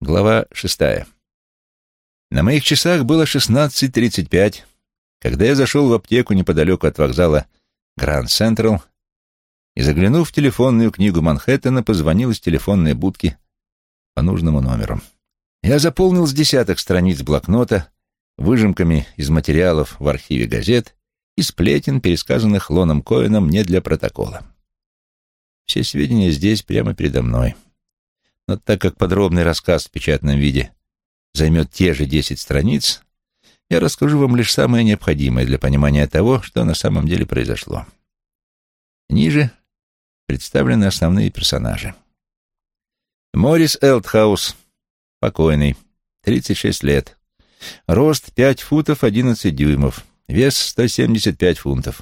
Глава шестая. На моих часах было 16.35, когда я зашел в аптеку неподалеку от вокзала Гранд Централ и, заглянув в телефонную книгу Манхэттена, позвонил из телефонной будки по нужному номеру. Я заполнил с десяток страниц блокнота выжимками из материалов в архиве газет и сплетен, пересказанных Лоном Коэном не для протокола. Все сведения здесь, прямо передо мной. Но так как подробный рассказ в печатном виде займет те же десять страниц, я расскажу вам лишь самое необходимое для понимания того, что на самом деле произошло. Ниже представлены основные персонажи. Морис Элтхаус, покойный, 36 лет, рост 5 футов 11 дюймов, вес 175 фунтов,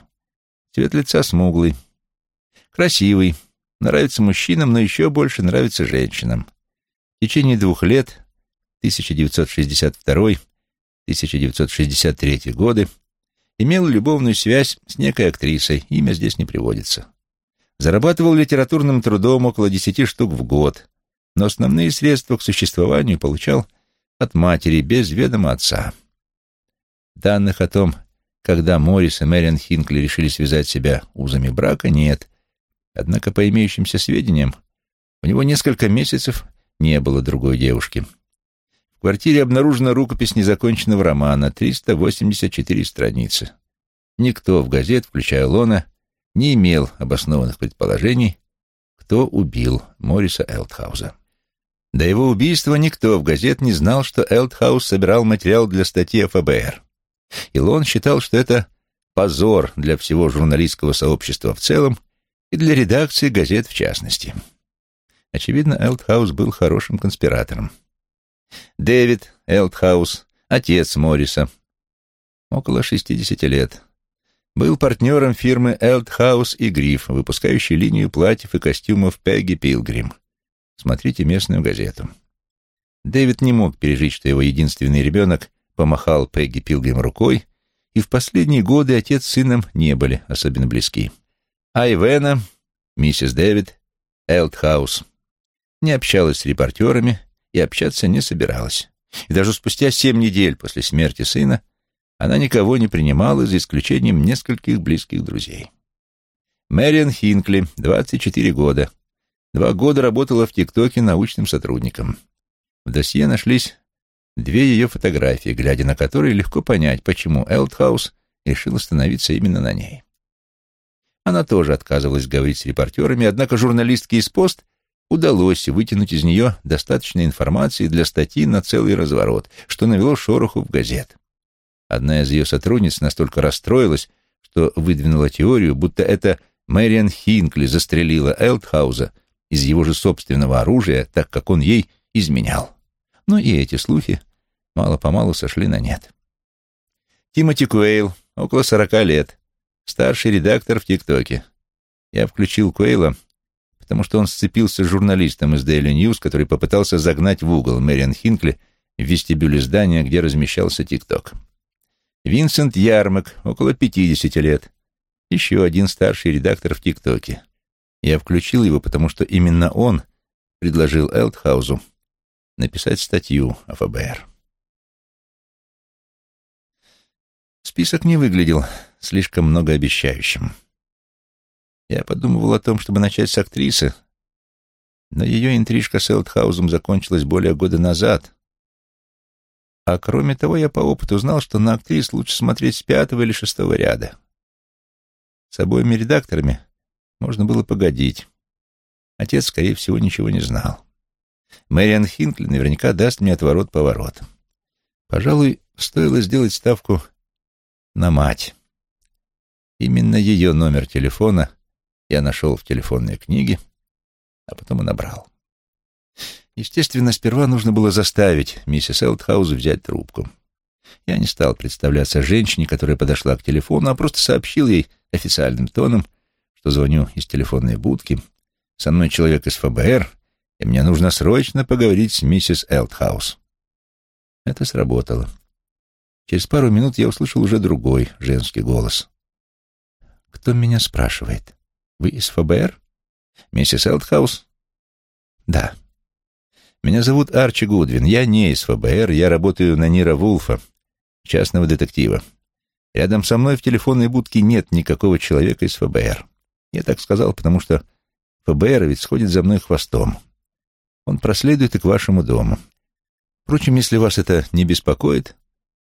цвет лица смуглый, красивый, Нравится мужчинам, но еще больше нравится женщинам. В течение двух лет, 1962-1963 годы, имел любовную связь с некой актрисой, имя здесь не приводится. Зарабатывал литературным трудом около десяти штук в год, но основные средства к существованию получал от матери без ведома отца. Данных о том, когда Моррис и Мэриан Хинкли решили связать себя узами брака, нет, Однако, по имеющимся сведениям, у него несколько месяцев не было другой девушки. В квартире обнаружена рукопись незаконченного романа, 384 страницы. Никто в газет, включая Лона, не имел обоснованных предположений, кто убил Мориса Элтхауза. До его убийства никто в газет не знал, что Элтхаус собирал материал для статьи ФБР. И Лон считал, что это позор для всего журналистского сообщества в целом и для редакции газет в частности. Очевидно, Элтхаус был хорошим конспиратором. Дэвид Элтхаус, отец Морриса, около 60 лет, был партнером фирмы Элтхаус и Гриф, выпускающей линию платьев и костюмов Пегги Пилгрим. Смотрите местную газету. Дэвид не мог пережить, что его единственный ребенок помахал Пегги Пилгрим рукой, и в последние годы отец с сыном не были особенно близки. Айвена, миссис Дэвид, Элтхаус, не общалась с репортерами и общаться не собиралась. И даже спустя семь недель после смерти сына она никого не принимала, за исключением нескольких близких друзей. Мэриан Хинкли, 24 года. Два года работала в ТикТоке научным сотрудником. В досье нашлись две ее фотографии, глядя на которые легко понять, почему Элтхаус решил остановиться именно на ней. Она тоже отказывалась говорить с репортерами, однако журналистке из «Пост» удалось вытянуть из нее достаточно информации для статьи на целый разворот, что навело шороху в газет. Одна из ее сотрудниц настолько расстроилась, что выдвинула теорию, будто это Мэриан Хинкли застрелила Элтхауза из его же собственного оружия, так как он ей изменял. Но и эти слухи мало-помалу сошли на нет. Тимоти Куэйл, около сорока лет, старший редактор в ТикТоке. Я включил Куэйла, потому что он сцепился с журналистом из Daily News, который попытался загнать в угол Мэриан Хинкли в вестибюле здания, где размещался ТикТок. Винсент Ярмак, около 50 лет, еще один старший редактор в ТикТоке. Я включил его, потому что именно он предложил Элтхаузу написать статью о ФБР. Список не выглядел слишком многообещающим. Я подумывал о том, чтобы начать с актрисы, но ее интрижка с Элтхаузом закончилась более года назад. А кроме того, я по опыту знал, что на актрис лучше смотреть с пятого или шестого ряда. С обоими редакторами можно было погодить. Отец, скорее всего, ничего не знал. Мэриан Хинкли наверняка даст мне отворот-поворот. Пожалуй, стоило сделать ставку на мать. Именно ее номер телефона я нашел в телефонной книге, а потом и набрал. Естественно, сперва нужно было заставить миссис Элтхаус взять трубку. Я не стал представляться женщине, которая подошла к телефону, а просто сообщил ей официальным тоном, что звоню из телефонной будки, со мной человек из ФБР, и мне нужно срочно поговорить с миссис Элтхаус. Это сработало. Через пару минут я услышал уже другой женский голос. «Кто меня спрашивает? Вы из ФБР? Миссис Элтхаус?» «Да». Меня зовут Арчи Гудвин. Я не из ФБР, я работаю на Нира Вулфа, частного детектива. Рядом со мной в телефонной будке нет никакого человека из ФБР. Я так сказал, потому что ФБР ведь сходит за мной хвостом. Он проследует и к вашему дому. Впрочем, если вас это не беспокоит,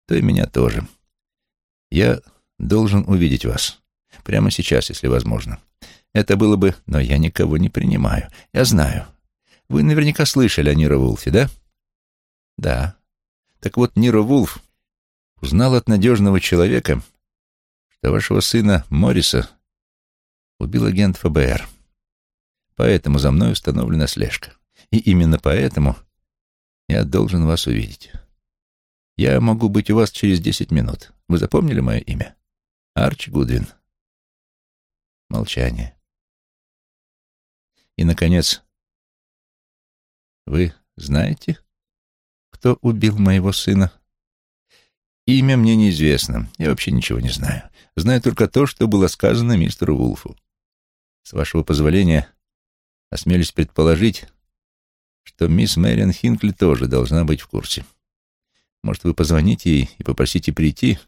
то и меня тоже. Я должен увидеть вас. Прямо сейчас, если возможно. Это было бы... Но я никого не принимаю. Я знаю. Вы наверняка слышали о Ниро Вулфе, да? Да. Так вот, Ниро Вулф узнал от надежного человека, что вашего сына Морриса убил агент ФБР. Поэтому за мной установлена слежка. И именно поэтому я должен вас увидеть. Я могу быть у вас через десять минут. Вы запомнили мое имя? Арчи Гудвин. Молчание. И, наконец, вы знаете, кто убил моего сына? Имя мне неизвестно. Я вообще ничего не знаю. Знаю только то, что было сказано мистеру Вулфу. С вашего позволения, осмелюсь предположить, что мисс Мэриан Хинкли тоже должна быть в курсе. Может, вы позвоните ей и попросите прийти?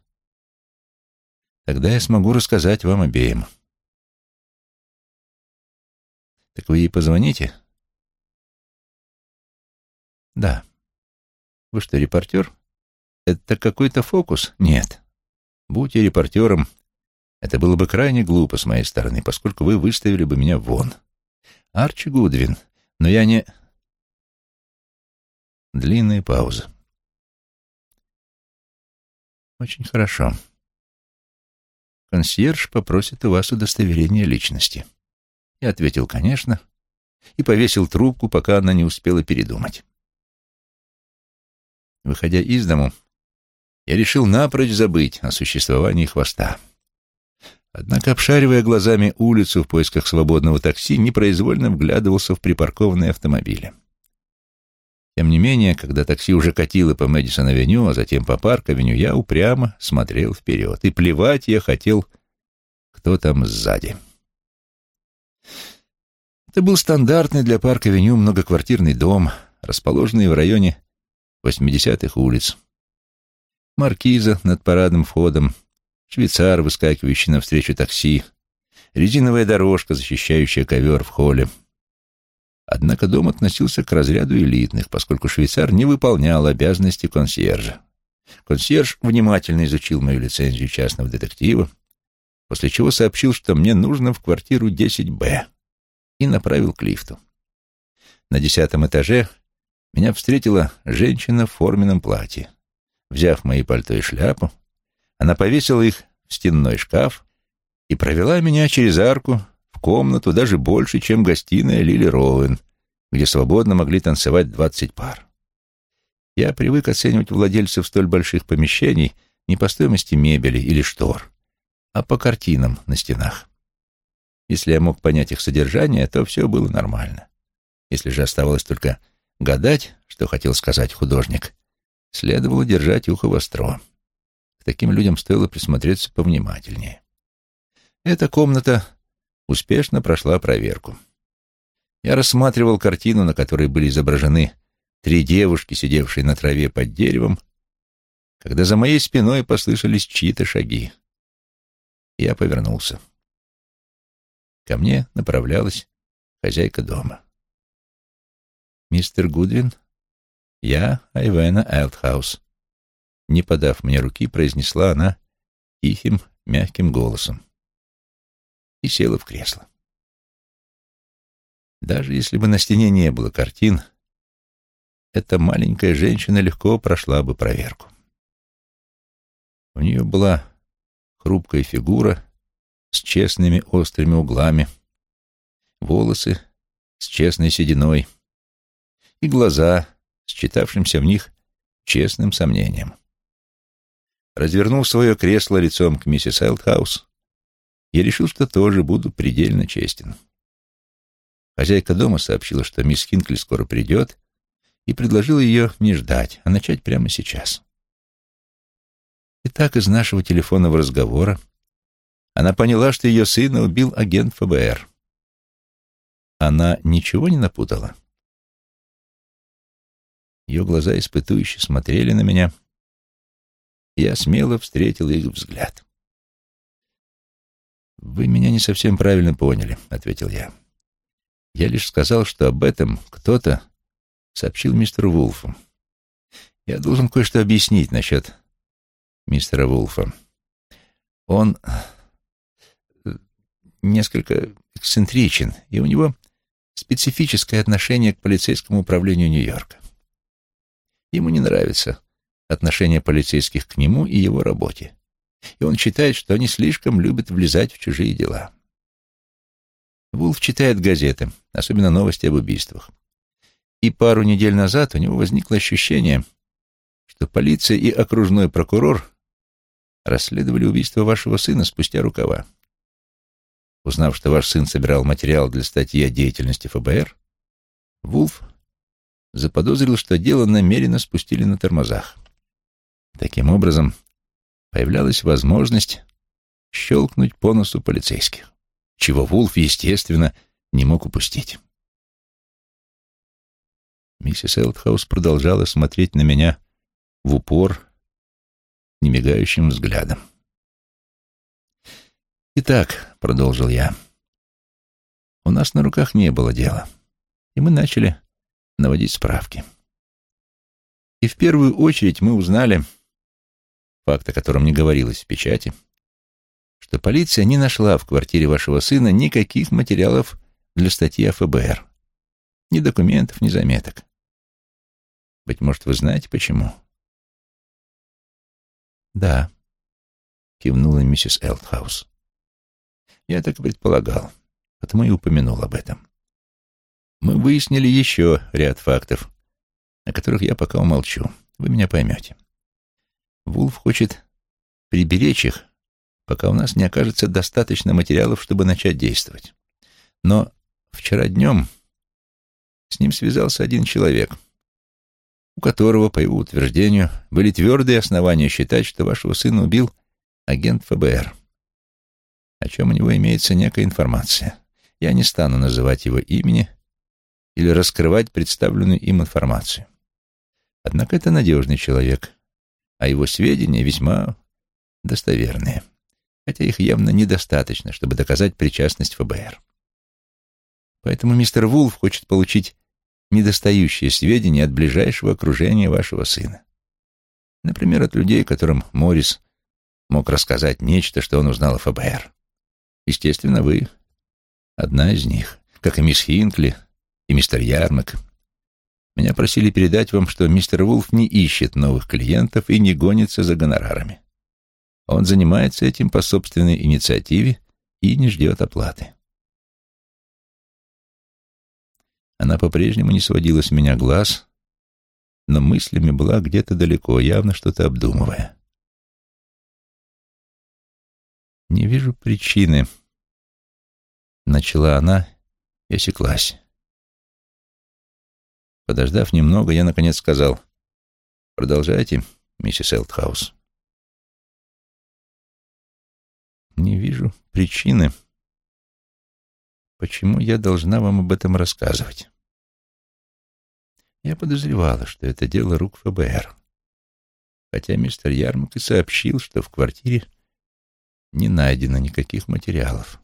Тогда я смогу рассказать вам обеим. Так вы ей позвоните? Да. Вы что, репортер? Это какой-то фокус? Нет. Будь я репортером, это было бы крайне глупо с моей стороны, поскольку вы выставили бы меня вон. Арчи Гудвин. Но я не... Длинная пауза. Очень хорошо. Консьерж попросит у вас удостоверение личности. Я ответил, конечно, и повесил трубку, пока она не успела передумать. Выходя из дому, я решил напрочь забыть о существовании хвоста. Однако, обшаривая глазами улицу в поисках свободного такси, непроизвольно вглядывался в припаркованные автомобили. Тем не менее, когда такси уже катило по Мэдисон-авеню, а затем по Парк-авеню, я упрямо смотрел вперед. И плевать я хотел, кто там сзади. Это был стандартный для Парк-авеню многоквартирный дом, расположенный в районе 80-х улиц. Маркиза над парадным входом, швейцар, выскакивающий навстречу такси, резиновая дорожка, защищающая ковер в холле — Однако дом относился к разряду элитных, поскольку швейцар не выполнял обязанности консьержа. Консьерж внимательно изучил мою лицензию частного детектива, после чего сообщил, что мне нужно в квартиру 10Б, и направил к лифту. На десятом этаже меня встретила женщина в форменном платье. Взяв мои пальто и шляпу, она повесила их в стенной шкаф и провела меня через арку комнату даже больше, чем гостиная Лили Роуэн, где свободно могли танцевать двадцать пар. Я привык оценивать владельцев столь больших помещений не по стоимости мебели или штор, а по картинам на стенах. Если я мог понять их содержание, то все было нормально. Если же оставалось только гадать, что хотел сказать художник, следовало держать ухо востро. К таким людям стоило присмотреться повнимательнее. Эта комната успешно прошла проверку. Я рассматривал картину, на которой были изображены три девушки, сидевшие на траве под деревом, когда за моей спиной послышались чьи-то шаги. Я повернулся. Ко мне направлялась хозяйка дома. «Мистер Гудвин, я Айвена Элтхаус», не подав мне руки, произнесла она тихим, мягким голосом и села в кресло. Даже если бы на стене не было картин, эта маленькая женщина легко прошла бы проверку. У нее была хрупкая фигура с честными острыми углами, волосы с честной сединой и глаза с читавшимся в них честным сомнением. Развернув свое кресло лицом к миссис Элтхаус, я решил, что тоже буду предельно честен. Хозяйка дома сообщила, что мисс Хинкли скоро придет, и предложила ее не ждать, а начать прямо сейчас. Итак, из нашего телефонного разговора она поняла, что ее сына убил агент ФБР. Она ничего не напутала? Ее глаза испытующе смотрели на меня. Я смело встретил их взгляд. «Вы меня не совсем правильно поняли», — ответил я. «Я лишь сказал, что об этом кто-то сообщил мистеру Вулфу. Я должен кое-что объяснить насчет мистера Вулфа. Он э, несколько эксцентричен, и у него специфическое отношение к полицейскому управлению Нью-Йорка. Ему не нравится отношение полицейских к нему и его работе, и он считает, что они слишком любят влезать в чужие дела. Вулф читает газеты, особенно новости об убийствах. И пару недель назад у него возникло ощущение, что полиция и окружной прокурор расследовали убийство вашего сына спустя рукава. Узнав, что ваш сын собирал материал для статьи о деятельности ФБР, Вулф заподозрил, что дело намеренно спустили на тормозах. Таким образом, появлялась возможность щелкнуть по носу полицейских, чего Вулф, естественно, не мог упустить. Миссис Элтхаус продолжала смотреть на меня в упор, немигающим взглядом. «Итак», — продолжил я, — «у нас на руках не было дела, и мы начали наводить справки. И в первую очередь мы узнали, факт о котором не говорилось в печати, что полиция не нашла в квартире вашего сына никаких материалов для статьи ФБР. Ни документов, ни заметок. Быть может, вы знаете, почему? Да, кивнула миссис Элтхаус. Я так предполагал, потому и упомянул об этом. Мы выяснили еще ряд фактов, о которых я пока умолчу. Вы меня поймете. Вулф хочет приберечь их, пока у нас не окажется достаточно материалов, чтобы начать действовать. Но вчера днем с ним связался один человек — у которого, по его утверждению, были твердые основания считать, что вашего сына убил агент ФБР, о чем у него имеется некая информация. Я не стану называть его имени или раскрывать представленную им информацию. Однако это надежный человек, а его сведения весьма достоверные, хотя их явно недостаточно, чтобы доказать причастность ФБР. Поэтому мистер Вулф хочет получить недостающие сведения от ближайшего окружения вашего сына. Например, от людей, которым Моррис мог рассказать нечто, что он узнал о ФБР. Естественно, вы одна из них, как и мисс Хинкли и мистер Ярмак. Меня просили передать вам, что мистер Вулф не ищет новых клиентов и не гонится за гонорарами. Он занимается этим по собственной инициативе и не ждет оплаты. Она по-прежнему не сводила с меня глаз, но мыслями была где-то далеко, явно что-то обдумывая. «Не вижу причины», — начала она и осеклась. Подождав немного, я, наконец, сказал, «Продолжайте, миссис Элтхаус». «Не вижу причины», Почему я должна вам об этом рассказывать? Я подозревала, что это дело рук ФБР. Хотя мистер Ярмак и сообщил, что в квартире не найдено никаких материалов.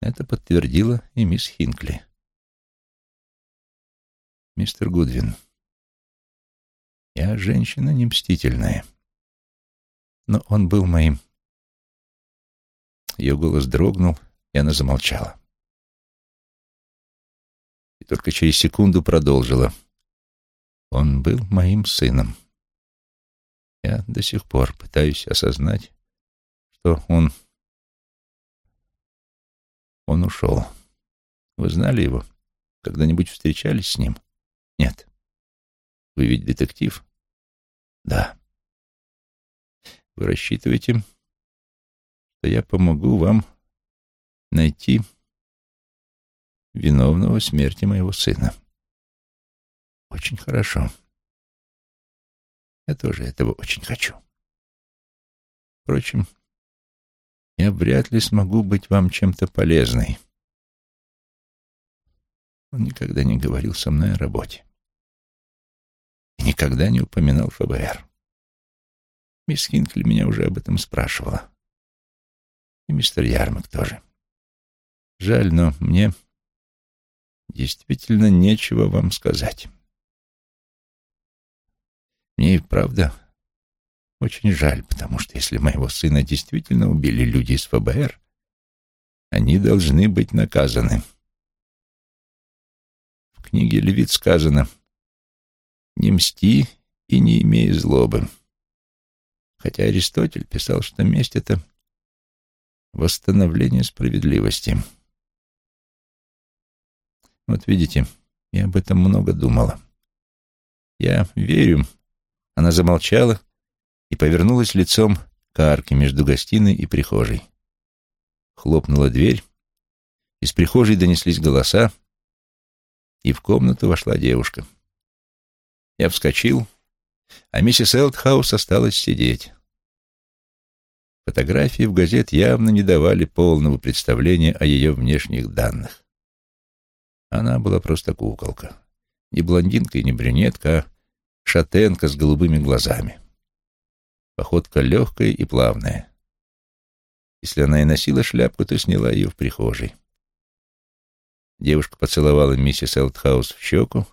Это подтвердила и мисс Хинкли. Мистер Гудвин, я женщина не мстительная, но он был моим. Ее голос дрогнул, и она замолчала. И только через секунду продолжила. Он был моим сыном. Я до сих пор пытаюсь осознать, что он... Он ушел. Вы знали его? Когда-нибудь встречались с ним? Нет. Вы ведь детектив? Да. Вы рассчитываете, что я помогу вам найти виновного в смерти моего сына. Очень хорошо. Я тоже этого очень хочу. Впрочем, я вряд ли смогу быть вам чем-то полезной. Он никогда не говорил со мной о работе. и никогда не упоминал ФБР. Мисс Хинкли меня уже об этом спрашивала. И мистер Ярмак тоже. Жаль, но мне действительно нечего вам сказать. Мне и правда очень жаль, потому что если моего сына действительно убили люди из ФБР, они должны быть наказаны. Книге Левит сказано «Не мсти и не имей злобы». Хотя Аристотель писал, что месть — это восстановление справедливости. Вот видите, я об этом много думала. Я верю. Она замолчала и повернулась лицом к арке между гостиной и прихожей. Хлопнула дверь, из прихожей донеслись голоса, и в комнату вошла девушка. Я вскочил, а миссис Элтхаус осталась сидеть. Фотографии в газет явно не давали полного представления о ее внешних данных. Она была просто куколка. Не блондинка и не брюнетка, а шатенка с голубыми глазами. Походка легкая и плавная. Если она и носила шляпку, то сняла ее в прихожей. Девушка поцеловала миссис Элтхаус в щеку,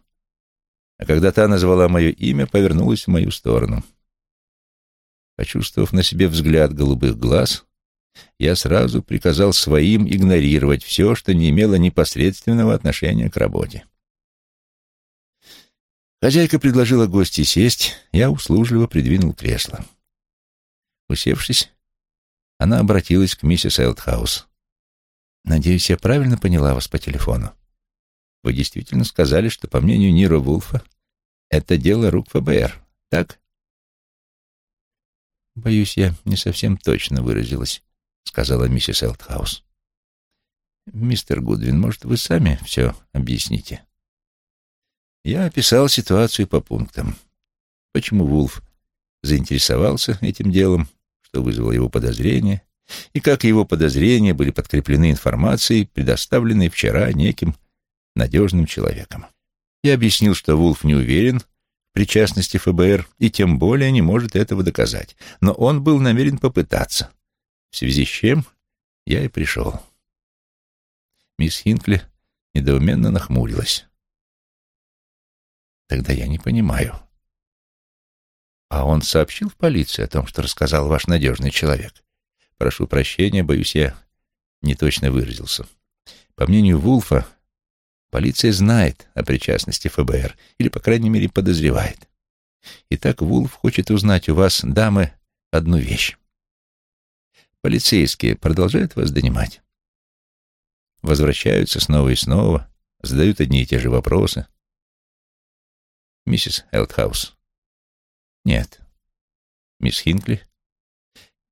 а когда та назвала мое имя, повернулась в мою сторону. Почувствовав на себе взгляд голубых глаз, я сразу приказал своим игнорировать все, что не имело непосредственного отношения к работе. Хозяйка предложила гости сесть, я услужливо придвинул кресло. Усевшись, она обратилась к миссис Элтхаус. «Надеюсь, я правильно поняла вас по телефону. Вы действительно сказали, что, по мнению Ниро Вулфа, это дело рук ФБР, так?» «Боюсь, я не совсем точно выразилась», — сказала миссис Элтхаус. «Мистер Гудвин, может, вы сами все объясните?» Я описал ситуацию по пунктам. Почему Вулф заинтересовался этим делом, что вызвало его подозрения, и как его подозрения были подкреплены информацией, предоставленной вчера неким надежным человеком. Я объяснил, что Вулф не уверен в причастности ФБР и тем более не может этого доказать, но он был намерен попытаться, в связи с чем я и пришел. Мисс Хинкли недоуменно нахмурилась. Тогда я не понимаю, а он сообщил в полицию о том, что рассказал ваш надежный человек? Прошу прощения, боюсь, я не точно выразился. По мнению Вулфа, полиция знает о причастности ФБР, или, по крайней мере, подозревает. Итак, Вулф хочет узнать у вас, дамы, одну вещь. Полицейские продолжают вас донимать? Возвращаются снова и снова, задают одни и те же вопросы. Миссис Элтхаус, нет. Мисс Хинкли?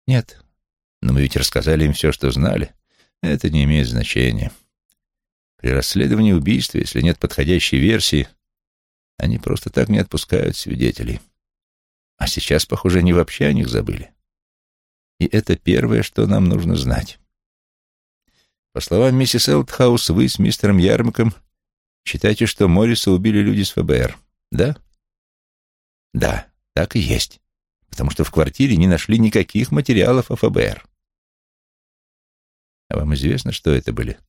Нет. Но мы ведь рассказали им все, что знали. Это не имеет значения. При расследовании убийства, если нет подходящей версии, они просто так не отпускают свидетелей. А сейчас, похоже, они вообще о них забыли. И это первое, что нам нужно знать. По словам миссис Элтхаус, вы с мистером Ярмаком считаете, что Морриса убили люди с ФБР, да? Да. Так и есть, потому что в квартире не нашли никаких материалов о ФБР. А вам известно, что это были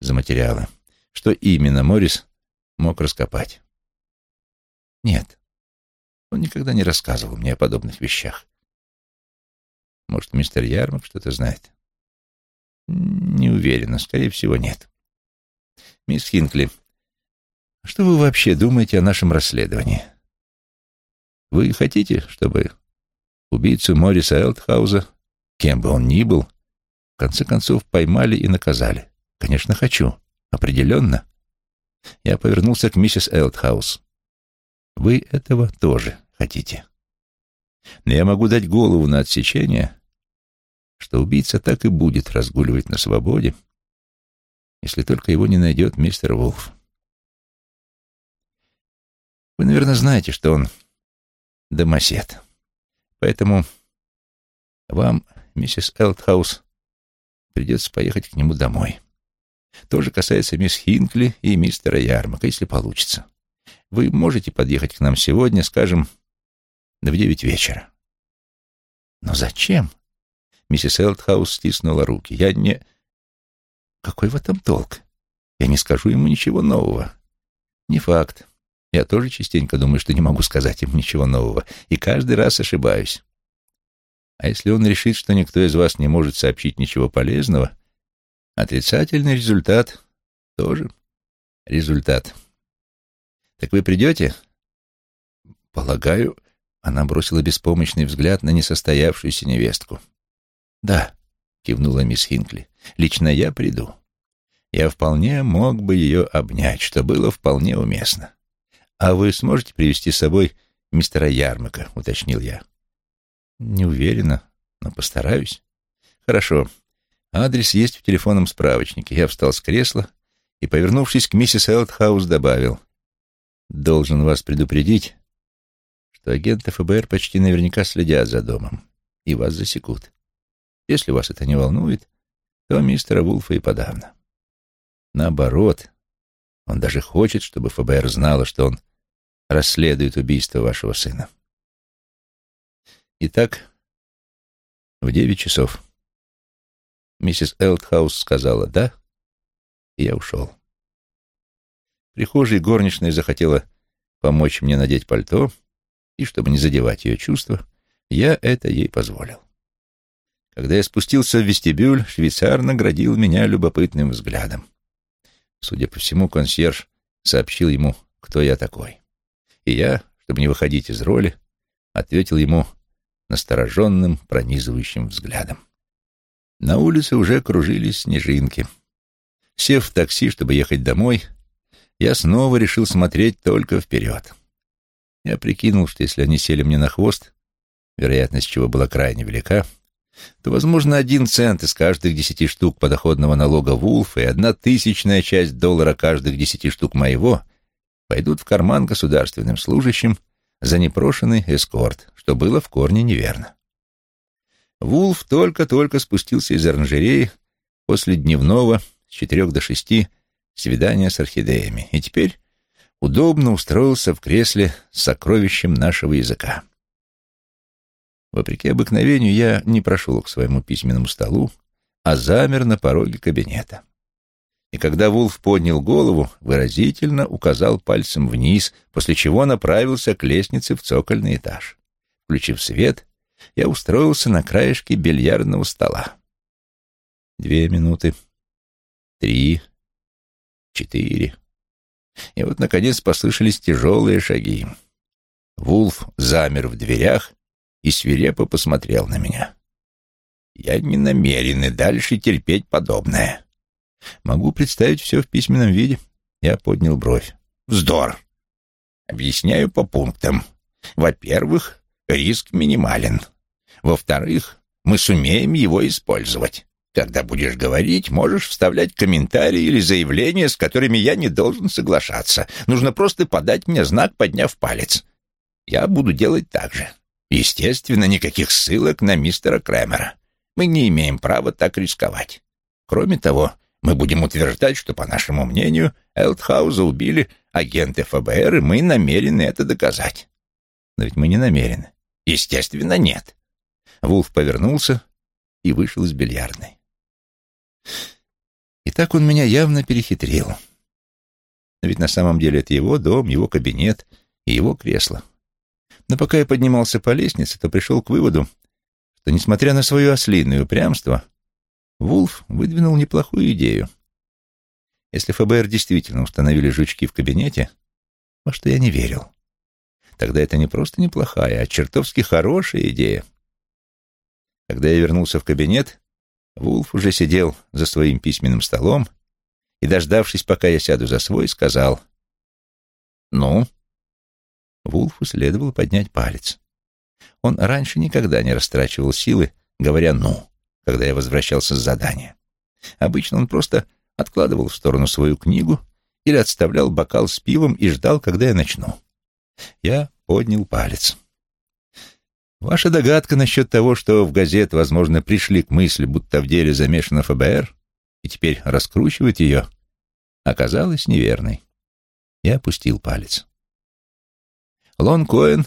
за материалы? Что именно Моррис мог раскопать? Нет, он никогда не рассказывал мне о подобных вещах. Может, мистер Ярмак что-то знает? Не уверена, скорее всего, нет. Мисс Хинкли, что вы вообще думаете о нашем расследовании? Вы хотите, чтобы убийцу Мориса Элтхауза, кем бы он ни был, в конце концов поймали и наказали? Конечно, хочу. Определенно. Я повернулся к миссис Элтхаус. Вы этого тоже хотите. Но я могу дать голову на отсечение, что убийца так и будет разгуливать на свободе, если только его не найдет мистер Волф. Вы, наверное, знаете, что он домосед. Поэтому вам, миссис Элтхаус, придется поехать к нему домой. То же касается мисс Хинкли и мистера Ярмака, если получится. Вы можете подъехать к нам сегодня, скажем, в девять вечера. Но зачем? Миссис Элтхаус стиснула руки. Я не... Какой в этом толк? Я не скажу ему ничего нового. Не факт. Я тоже частенько думаю, что не могу сказать им ничего нового, и каждый раз ошибаюсь. А если он решит, что никто из вас не может сообщить ничего полезного, отрицательный результат тоже результат. Так вы придете? Полагаю, она бросила беспомощный взгляд на несостоявшуюся невестку. Да, кивнула мисс Хинкли, лично я приду. Я вполне мог бы ее обнять, что было вполне уместно. А вы сможете привести с собой мистера Ярмака, уточнил я. Не уверена, но постараюсь. Хорошо. Адрес есть в телефонном справочнике. Я встал с кресла и, повернувшись к миссис Элтхаус, добавил. Должен вас предупредить, что агенты ФБР почти наверняка следят за домом и вас засекут. Если вас это не волнует, то мистера Вулфа и подавно. Наоборот, он даже хочет, чтобы ФБР знало, что он расследует убийство вашего сына. Итак, в девять часов. Миссис Элтхаус сказала «да», и я ушел. В прихожей горничная захотела помочь мне надеть пальто, и, чтобы не задевать ее чувства, я это ей позволил. Когда я спустился в вестибюль, швейцар наградил меня любопытным взглядом. Судя по всему, консьерж сообщил ему, кто я такой. И я, чтобы не выходить из роли, ответил ему настороженным, пронизывающим взглядом. На улице уже кружились снежинки. Сев в такси, чтобы ехать домой, я снова решил смотреть только вперед. Я прикинул, что если они сели мне на хвост, вероятность чего была крайне велика, то, возможно, один цент из каждых десяти штук подоходного налога Вулфа и одна тысячная часть доллара каждых десяти штук моего пойдут в карман государственным служащим за непрошенный эскорт, что было в корне неверно. Вулф только-только спустился из оранжереи после дневного с четырех до шести свидания с орхидеями, и теперь удобно устроился в кресле с сокровищем нашего языка. Вопреки обыкновению, я не прошел к своему письменному столу, а замер на пороге кабинета. Когда Вулф поднял голову, выразительно указал пальцем вниз, после чего направился к лестнице в цокольный этаж. Включив свет, я устроился на краешке бильярдного стола. Две минуты, три, четыре. И вот, наконец, послышались тяжелые шаги. Вулф замер в дверях и свирепо посмотрел на меня. «Я не намерен и дальше терпеть подобное. Могу представить все в письменном виде». Я поднял бровь. «Вздор! Объясняю по пунктам. Во-первых, риск минимален. Во-вторых, мы сумеем его использовать. Когда будешь говорить, можешь вставлять комментарии или заявления, с которыми я не должен соглашаться. Нужно просто подать мне знак, подняв палец. Я буду делать так же. Естественно, никаких ссылок на мистера Крэмера. Мы не имеем права так рисковать. Кроме того, мы будем утверждать, что, по нашему мнению, Элтхауза убили агенты ФБР, и мы намерены это доказать. Но ведь мы не намерены. Естественно, нет. Вулф повернулся и вышел из бильярдной. И так он меня явно перехитрил. Но ведь на самом деле это его дом, его кабинет и его кресло. Но пока я поднимался по лестнице, то пришел к выводу, что, несмотря на свое ослиное упрямство, Вулф выдвинул неплохую идею. Если ФБР действительно установили жучки в кабинете, во что я не верил, тогда это не просто неплохая, а чертовски хорошая идея. Когда я вернулся в кабинет, Вулф уже сидел за своим письменным столом и, дождавшись, пока я сяду за свой, сказал «Ну?» Вулфу следовало поднять палец. Он раньше никогда не растрачивал силы, говоря «ну», когда я возвращался с задания. Обычно он просто откладывал в сторону свою книгу или отставлял бокал с пивом и ждал, когда я начну. Я поднял палец. Ваша догадка насчет того, что в газет, возможно, пришли к мысли, будто в деле замешано ФБР, и теперь раскручивают ее, оказалась неверной. Я опустил палец. Лон Коэн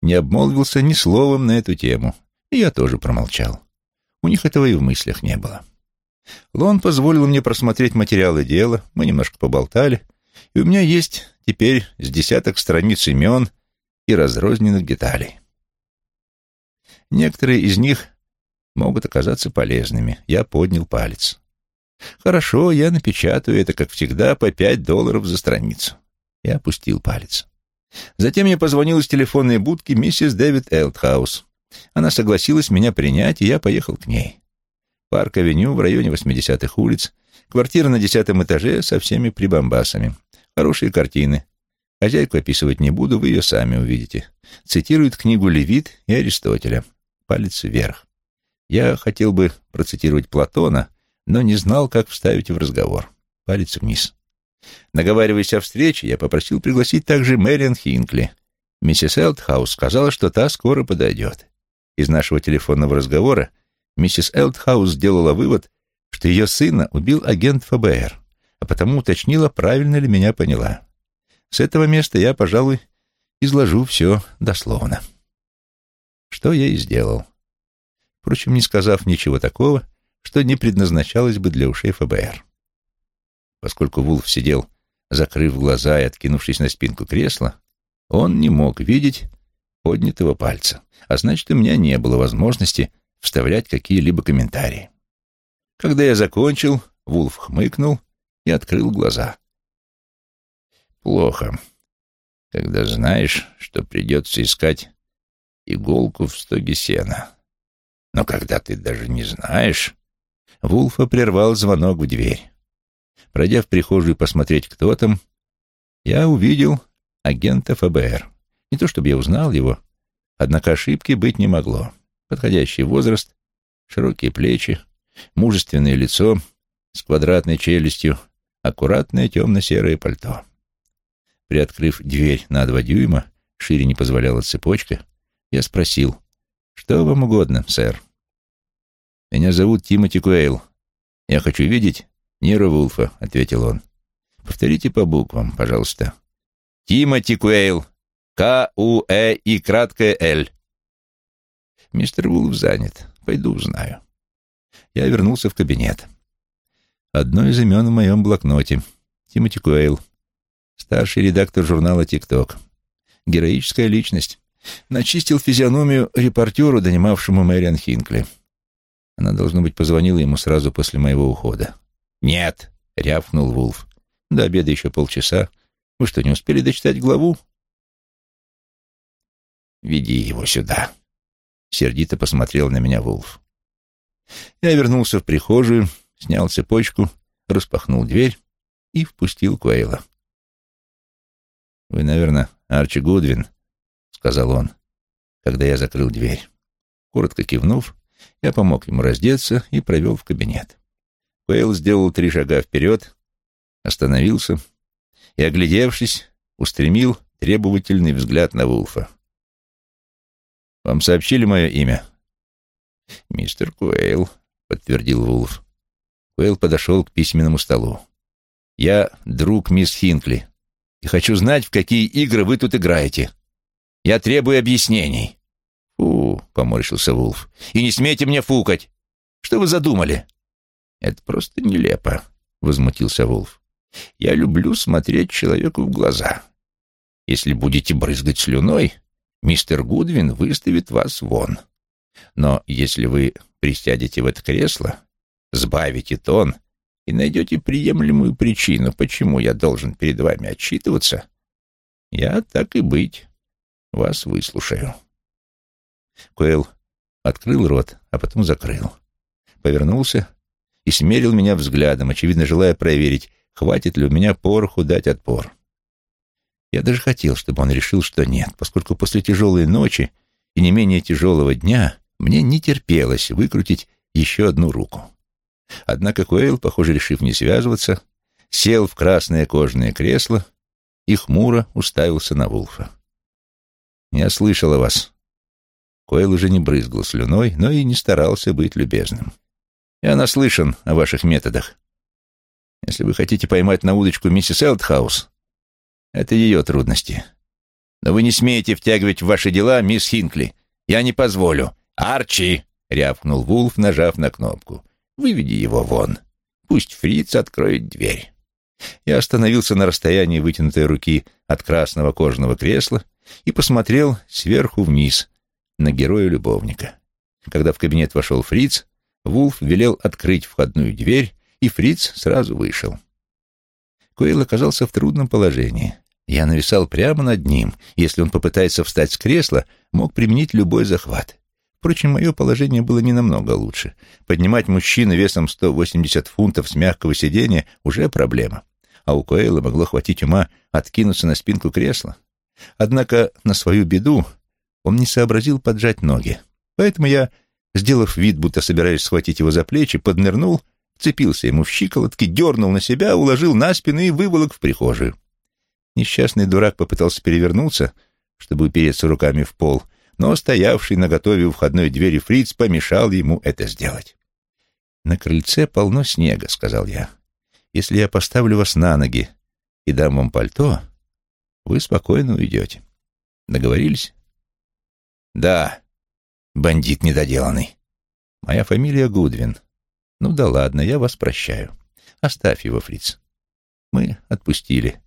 не обмолвился ни словом на эту тему, и я тоже промолчал. У них этого и в мыслях не было. Лон позволил мне просмотреть материалы дела, мы немножко поболтали, и у меня есть теперь с десяток страниц имен и разрозненных деталей. Некоторые из них могут оказаться полезными. Я поднял палец. Хорошо, я напечатаю это, как всегда, по пять долларов за страницу. Я опустил палец. Затем я позвонил из телефонной будки миссис Дэвид Элтхаус. Она согласилась меня принять, и я поехал к ней. Парк-авеню в районе 80-х улиц, квартира на десятом этаже со всеми прибамбасами. Хорошие картины. Хозяйку описывать не буду, вы ее сами увидите. Цитирует книгу Левит и Аристотеля. Палец вверх. Я хотел бы процитировать Платона, но не знал, как вставить в разговор. Палец вниз. Наговариваясь о встрече, я попросил пригласить также Мэриан Хинкли. Миссис Элтхаус сказала, что та скоро подойдет. Из нашего телефонного разговора миссис Элтхаус сделала вывод, что ее сына убил агент ФБР, а потому уточнила, правильно ли меня поняла. С этого места я, пожалуй, изложу все дословно. Что я и сделал. Впрочем, не сказав ничего такого, что не предназначалось бы для ушей ФБР. Поскольку Вулф сидел, закрыв глаза и откинувшись на спинку кресла, он не мог видеть поднятого пальца, а значит, у меня не было возможности вставлять какие-либо комментарии. Когда я закончил, Вулф хмыкнул и открыл глаза. «Плохо, когда знаешь, что придется искать иголку в стоге сена. Но когда ты даже не знаешь...» Вулфа прервал звонок в дверь. Пройдя в прихожую посмотреть, кто там, я увидел агента ФБР. Не то чтобы я узнал его, однако ошибки быть не могло. Подходящий возраст, широкие плечи, мужественное лицо с квадратной челюстью, аккуратное темно-серое пальто. Приоткрыв дверь на два дюйма, шире не позволяла цепочка, я спросил, «Что вам угодно, сэр?» «Меня зовут Тимоти Куэйл. Я хочу видеть Нира Вулфа», — ответил он. «Повторите по буквам, пожалуйста». «Тимоти Куэйл. К-У-Э и краткое Л». «Мистер Вулф занят. Пойду узнаю». Я вернулся в кабинет. Одно из имен в моем блокноте. Тимоти Куэйл. Старший редактор журнала «Тикток». Героическая личность. Начистил физиономию репортеру, донимавшему Мэриан Хинкли. Она, должно быть, позвонила ему сразу после моего ухода. «Нет!» — рявкнул Вулф. «До обеда еще полчаса. Вы что, не успели дочитать главу?» «Веди его сюда», — сердито посмотрел на меня Вулф. Я вернулся в прихожую, снял цепочку, распахнул дверь и впустил Куэйла. «Вы, наверное, Арчи Гудвин», — сказал он, когда я закрыл дверь. Коротко кивнув, я помог ему раздеться и провел в кабинет. Куэйл сделал три шага вперед, остановился и, оглядевшись, устремил требовательный взгляд на Вулфа. «Вам сообщили мое имя?» «Мистер Куэйл», — подтвердил Вулф. Куэйл подошел к письменному столу. «Я друг мисс Хинкли и хочу знать, в какие игры вы тут играете. Я требую объяснений». «Фу», — поморщился Вулф, — «и не смейте мне фукать. Что вы задумали?» «Это просто нелепо», — возмутился Вулф. «Я люблю смотреть человеку в глаза. Если будете брызгать слюной, мистер Гудвин выставит вас вон. Но если вы присядете в это кресло, сбавите тон и найдете приемлемую причину, почему я должен перед вами отчитываться, я, так и быть, вас выслушаю». Куэлл открыл рот, а потом закрыл. Повернулся и смерил меня взглядом, очевидно, желая проверить, хватит ли у меня пороху дать отпор. Я даже хотел, чтобы он решил, что нет, поскольку после тяжелой ночи и не менее тяжелого дня мне не терпелось выкрутить еще одну руку. Однако Куэйл, похоже, решив не связываться, сел в красное кожаное кресло и хмуро уставился на Вулфа. «Я слышал о вас», Койл уже не брызгал слюной, но и не старался быть любезным. «Я наслышан о ваших методах. Если вы хотите поймать на удочку миссис Элтхаус, это ее трудности. Но вы не смеете втягивать в ваши дела мисс Хинкли. Я не позволю. Арчи!» — рявкнул Вулф, нажав на кнопку. «Выведи его вон. Пусть Фриц откроет дверь». Я остановился на расстоянии вытянутой руки от красного кожаного кресла и посмотрел сверху вниз на героя-любовника. Когда в кабинет вошел Фриц, Вулф велел открыть входную дверь, и Фриц сразу вышел. Койл оказался в трудном положении. Я нависал прямо над ним. Если он попытается встать с кресла, мог применить любой захват. Впрочем, мое положение было не намного лучше. Поднимать мужчину весом 180 фунтов с мягкого сиденья уже проблема. А у Коэла могло хватить ума откинуться на спинку кресла. Однако на свою беду он не сообразил поджать ноги. Поэтому я, сделав вид, будто собираюсь схватить его за плечи, поднырнул, цепился ему в щиколотки, дернул на себя, уложил на спину и выволок в прихожую. Несчастный дурак попытался перевернуться, чтобы упереться руками в пол, но стоявший на готове у входной двери фриц помешал ему это сделать. «На крыльце полно снега», — сказал я. «Если я поставлю вас на ноги и дам вам пальто, вы спокойно уйдете. Договорились?» «Да», бандит недоделанный. Моя фамилия Гудвин. Ну да ладно, я вас прощаю. Оставь его, фриц. Мы отпустили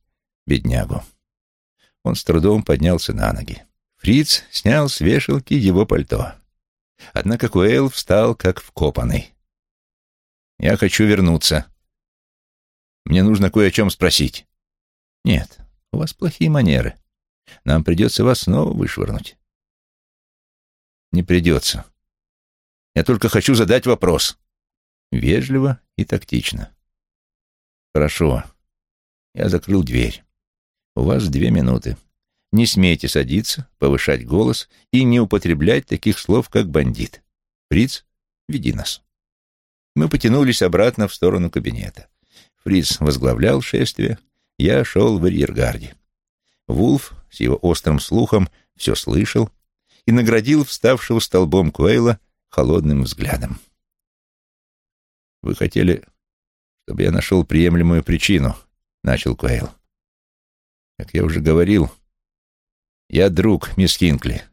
беднягу. Он с трудом поднялся на ноги. Фриц снял с вешалки его пальто. Однако Куэйл встал как вкопанный. «Я хочу вернуться. Мне нужно кое о чем спросить». «Нет, у вас плохие манеры. Нам придется вас снова вышвырнуть». «Не придется. Я только хочу задать вопрос». Вежливо и тактично. «Хорошо. Я закрыл дверь. У вас две минуты. Не смейте садиться, повышать голос и не употреблять таких слов, как бандит. Фриц, веди нас. Мы потянулись обратно в сторону кабинета. Фриц возглавлял шествие, я шел в арьергарде. Вулф с его острым слухом все слышал и наградил вставшего столбом Куэйла холодным взглядом. «Вы хотели, чтобы я нашел приемлемую причину», — начал Куэйл. Как я уже говорил, я друг мисс Кинкли.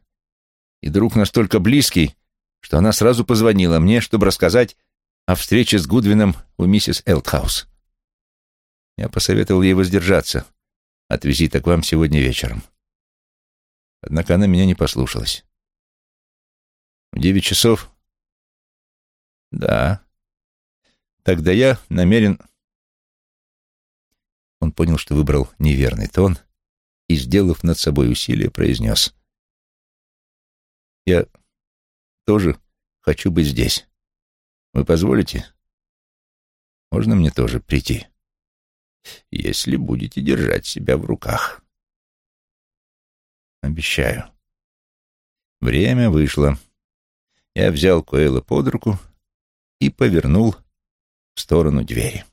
И друг настолько близкий, что она сразу позвонила мне, чтобы рассказать о встрече с Гудвином у миссис Элтхаус. Я посоветовал ей воздержаться от визита к вам сегодня вечером. Однако она меня не послушалась. В девять часов? Да. Тогда я намерен он понял, что выбрал неверный тон и, сделав над собой усилие, произнес. «Я тоже хочу быть здесь. Вы позволите? Можно мне тоже прийти? Если будете держать себя в руках». «Обещаю». Время вышло. Я взял Коэла под руку и повернул в сторону двери.